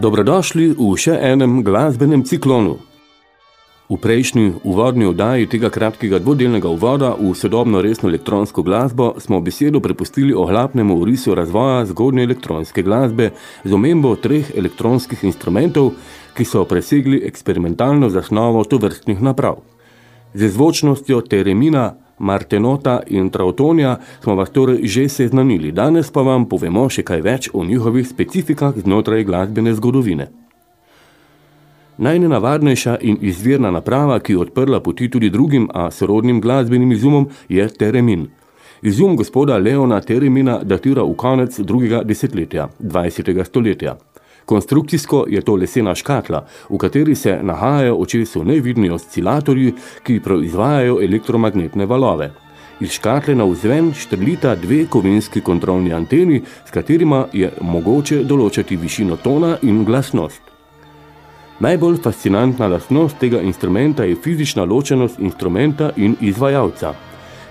Dobrodošli v še enem glasbenem ciklonu. V prejšnji uvodni oddaji tega kratkega dvodelnega uvoda v sodobno resno elektronsko glasbo smo besedo prepustili ohlapnemu urisu razvoja zgodnje elektronske glasbe z omembo treh elektronskih instrumentov, ki so presegli eksperimentalno zasnovo tovrstnih naprav. Z zvočnostjo teremina, Martenota in Trautonija smo vas torej že seznanili, danes pa vam povemo še kaj več o njihovih specifikah znotraj glasbene zgodovine. Najnenavadnejša in izvirna naprava, ki je odprla poti tudi drugim, a sorodnim glasbenim izumom, je Teremin. Izum gospoda Leona Teremina datira v konec drugega desetletja, 20. stoletja. Konstrukcijsko je to lesena škatla, v kateri se nahajajo očesu nevidni oscilatorji, ki proizvajajo elektromagnetne valove. Iz škatle na vzven štrlita dve kovinski kontrolni anteni, s katerima je mogoče določati višino tona in glasnost. Najbolj fascinantna lastnost tega instrumenta je fizična ločenost instrumenta in izvajalca.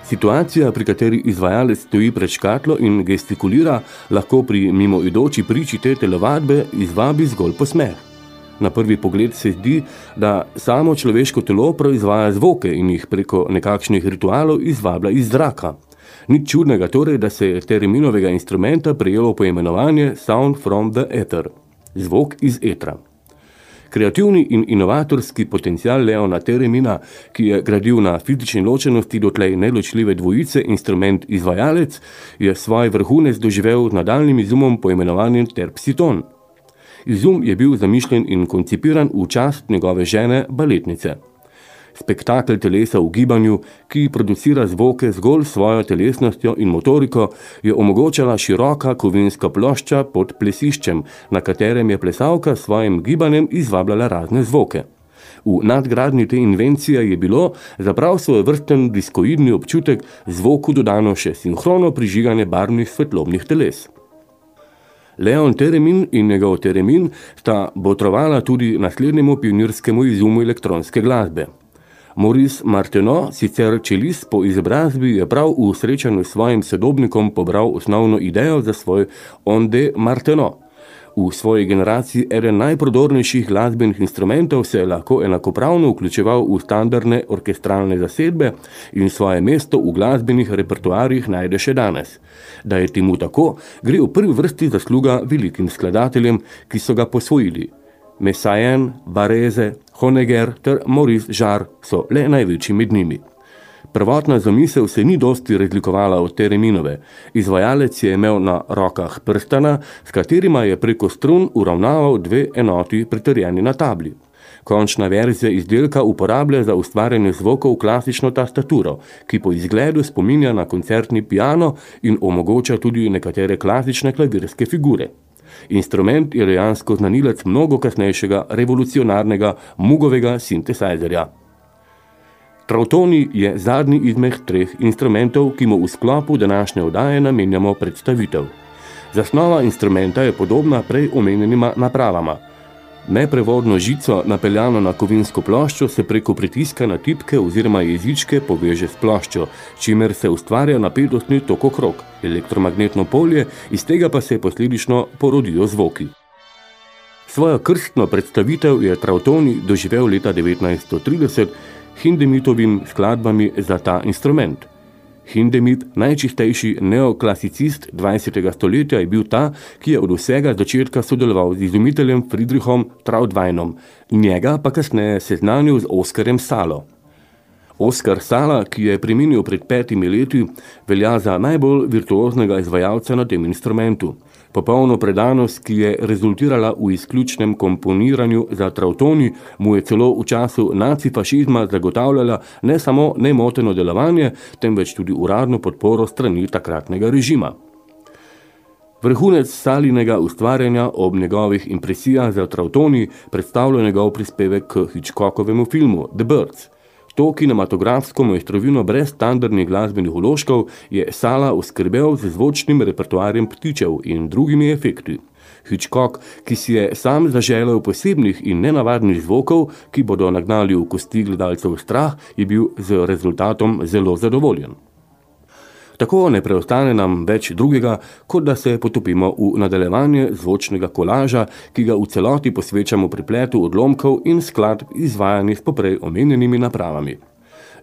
Situacija, pri kateri izvajalec stoji pred škatlo in gestikulira, lahko pri mimoidoči priči te telovadbe izvabi zgolj posmeh. Na prvi pogled se zdi, da samo človeško telo proizvaja zvoke in jih preko nekakšnih ritualov izvablja iz zraka. Nič čudnega torej, da se je terminovega instrumenta prijelo poimenovanje Sound from the Ether, zvok iz etra. Kreativni in inovatorski potencial Leona Teremina, ki je gradil na fizični ločenosti dotlej neločljive dvojice instrument izvajalec, je svoj vrhunec doživel nadaljnim izumom poimenovanjem Terpsiton. Izum je bil zamišljen in koncipiran v čast njegove žene, baletnice spektakel telesa v gibanju, ki producira zvoke zgolj svojo telesnostjo in motoriko, je omogočala široka kovinska plošča pod plesiščem, na katerem je plesalka s svojim gibanjem izvabljala razne zvoke. V nadgradni te invencije je bilo za prav svoj vrsten diskoidni občutek zvoku dodano še sinhrono prižiganje barvnih svetlobnih teles. Leon Teremin in njegov Teremin sta botrovala tudi naslednjemu pionirskemu izumu elektronske glasbe. Maurice Marteno, sicer čelist po izobrazbi, je prav v srečanju s svojim sodobnikom pobral osnovno idejo za svoj Onde Marteno. V svoji generaciji eden najprodornejših glasbenih instrumentov se je lahko enakopravno vključeval v standardne orkestralne zasedbe in svoje mesto v glasbenih repertoarjih najde še danes. Da je temu tako, gre v prvi vrsti zasluga velikim skladateljem, ki so ga posvojili. Messiaen, Vareze, Honegger ter Maurice Žar so le največji med njimi. Prvotna zamisel se ni dosti razlikovala od Tereminove. Izvajalec je imel na rokah prstana, s katerima je preko strun uravnaval dve enoti pritrjeni na tabli. Končna verzija izdelka uporablja za ustvarjanje zvokov klasično tastaturo, ki po izgledu spominja na koncertni piano in omogoča tudi nekatere klasične klavirske figure. Instrument je dejansko znanilec mnogo kasnejšega revolucionarnega mugovega sintesajzerja. Trautoni je zadnji izmeh treh instrumentov, ki mu v sklopu današnje oddaje namenjamo predstavitev. Zasnova instrumenta je podobna prej omenjenima napravama – Neprevodno žico, napeljano na kovinsko ploščo, se preko pritiska na tipke oziroma jezičke poveže s ploščo, čimer se ustvarja napetostni tokokrok, elektromagnetno polje, iz tega pa se posledično porodijo zvoki. Svojo krstno predstavitev je Trautoni doživel leta 1930 Hindemitovim skladbami za ta instrument – Hindemith, najčistejši neoklasicist 20. stoletja, je bil ta, ki je od vsega začetka sodeloval z izumiteljem Friedrichom Traudweinom, njega pa kasneje seznanil z Oskarjem Salo. Oskar Sala, ki je preminil pred petimi leti, velja za najbolj virtuoznega izvajalca na tem instrumentu. Popolno predanost, ki je rezultirala v izključnem komponiranju za trautoni, mu je celo v času nacifašizma zagotavljala ne samo nemoteno delovanje, temveč tudi uradno podporo strani takratnega režima. Vrhunec Salinega ustvarjanja ob njegovih impresijah za trautoni predstavlja njegov prispevek k Hitchcockovemu filmu The Birds – To kinematografsko mojstrovino brez standardnih glasbenih uložkov je Sala uskrbel z zvočnim repertoarjem ptičev in drugimi efekti. Hitchcock, ki si je sam zaželel posebnih in nenavadnih zvokov, ki bodo nagnali v kosti gledalcev strah, je bil z rezultatom zelo zadovoljen. Tako ne preostane nam več drugega, kot da se potopimo v nadaljevanje zvočnega kolaža, ki ga v celoti posvečamo pripletu odlomkov in skladb izvajani s poprej omenjenimi napravami.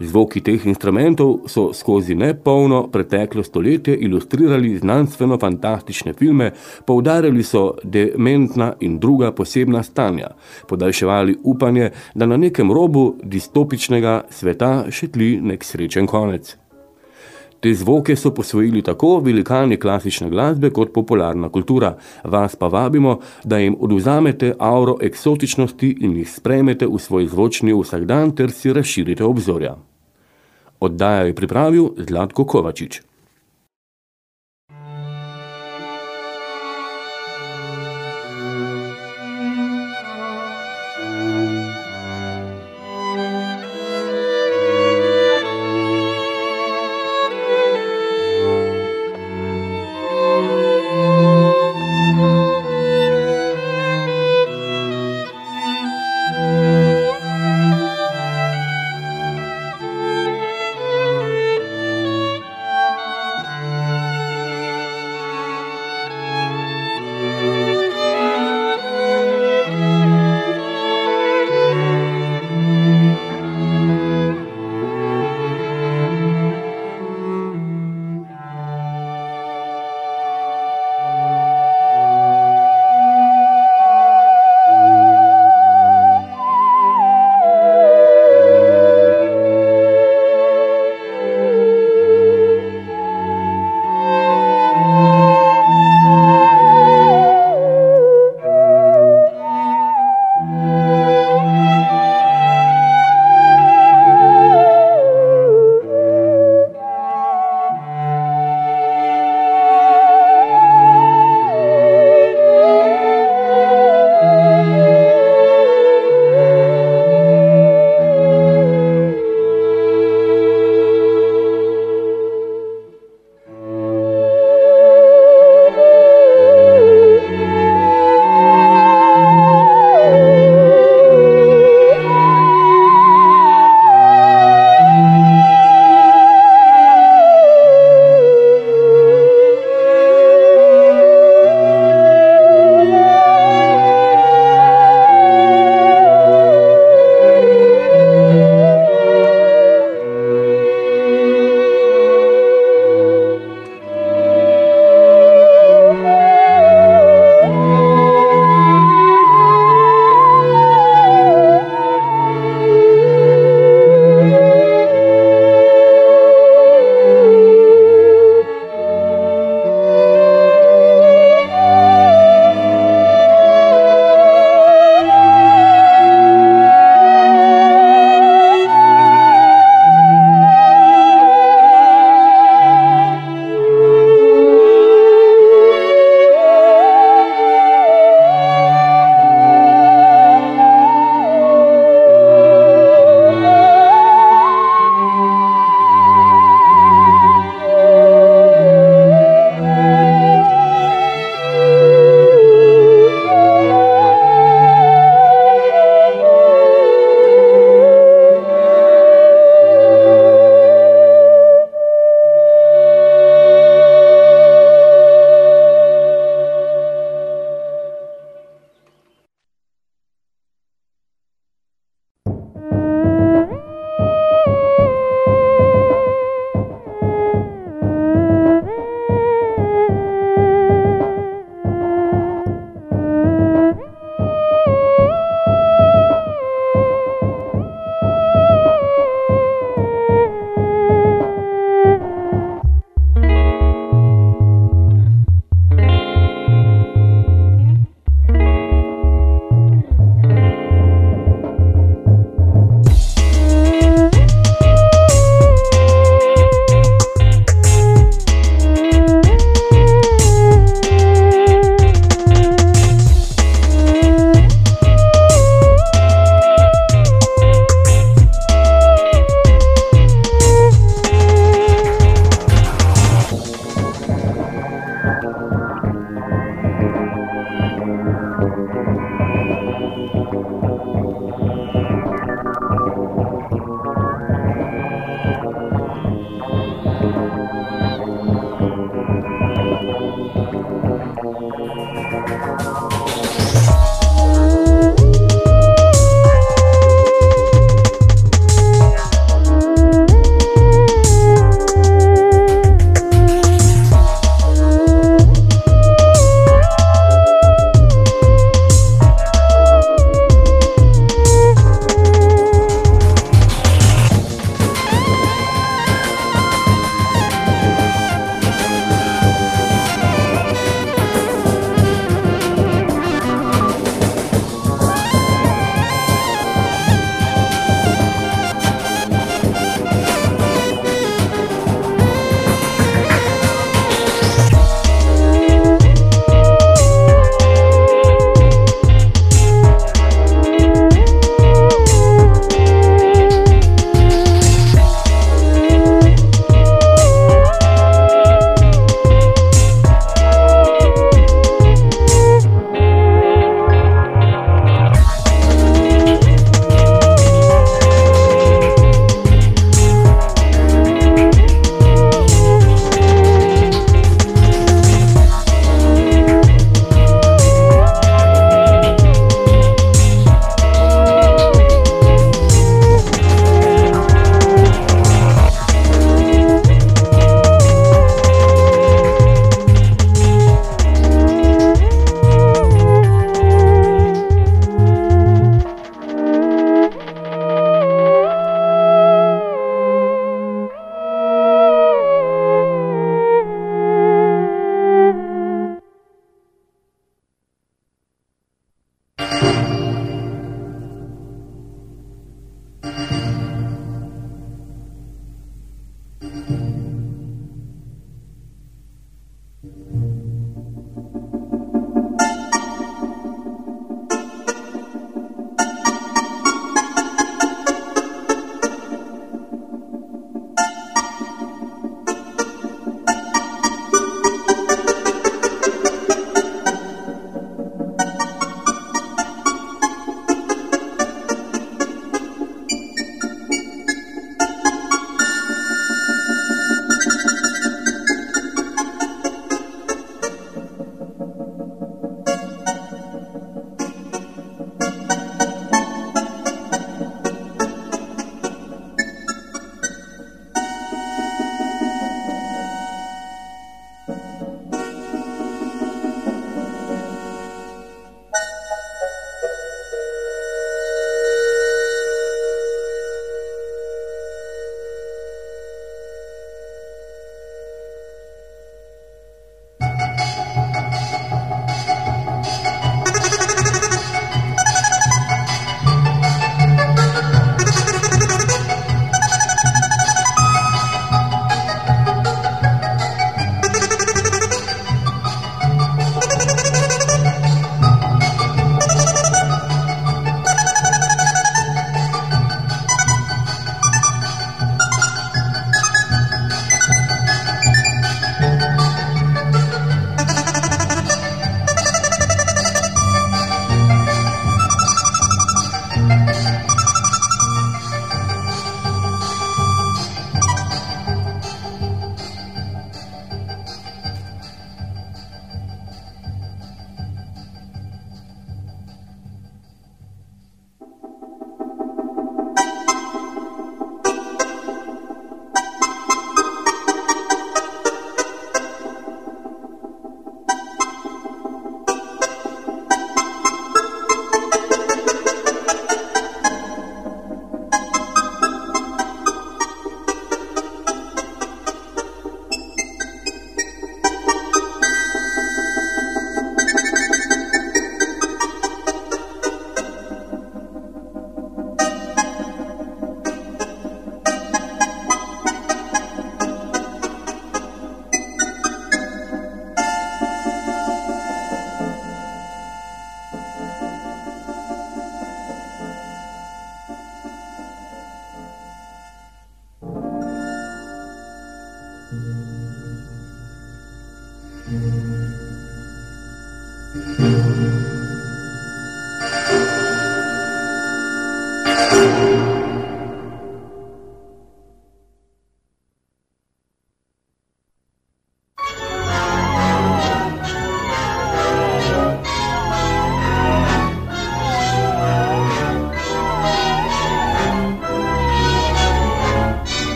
Zvoki teh instrumentov so skozi nepolno preteklo stoletje ilustrirali znanstveno-fantastične filme, poudarjali so dementna in druga posebna stanja, podaljševali upanje, da na nekem robu distopičnega sveta šetli nek srečen konec. Te zvoke so posvojili tako velikani klasične glasbe kot popularna kultura. Vas pa vabimo, da jim oduzamete auro eksotičnosti in jih sprejmete v svoj zvočni vsakdan ter si razširite obzorja. Oddaja je pripravil Zlatko Kovačič.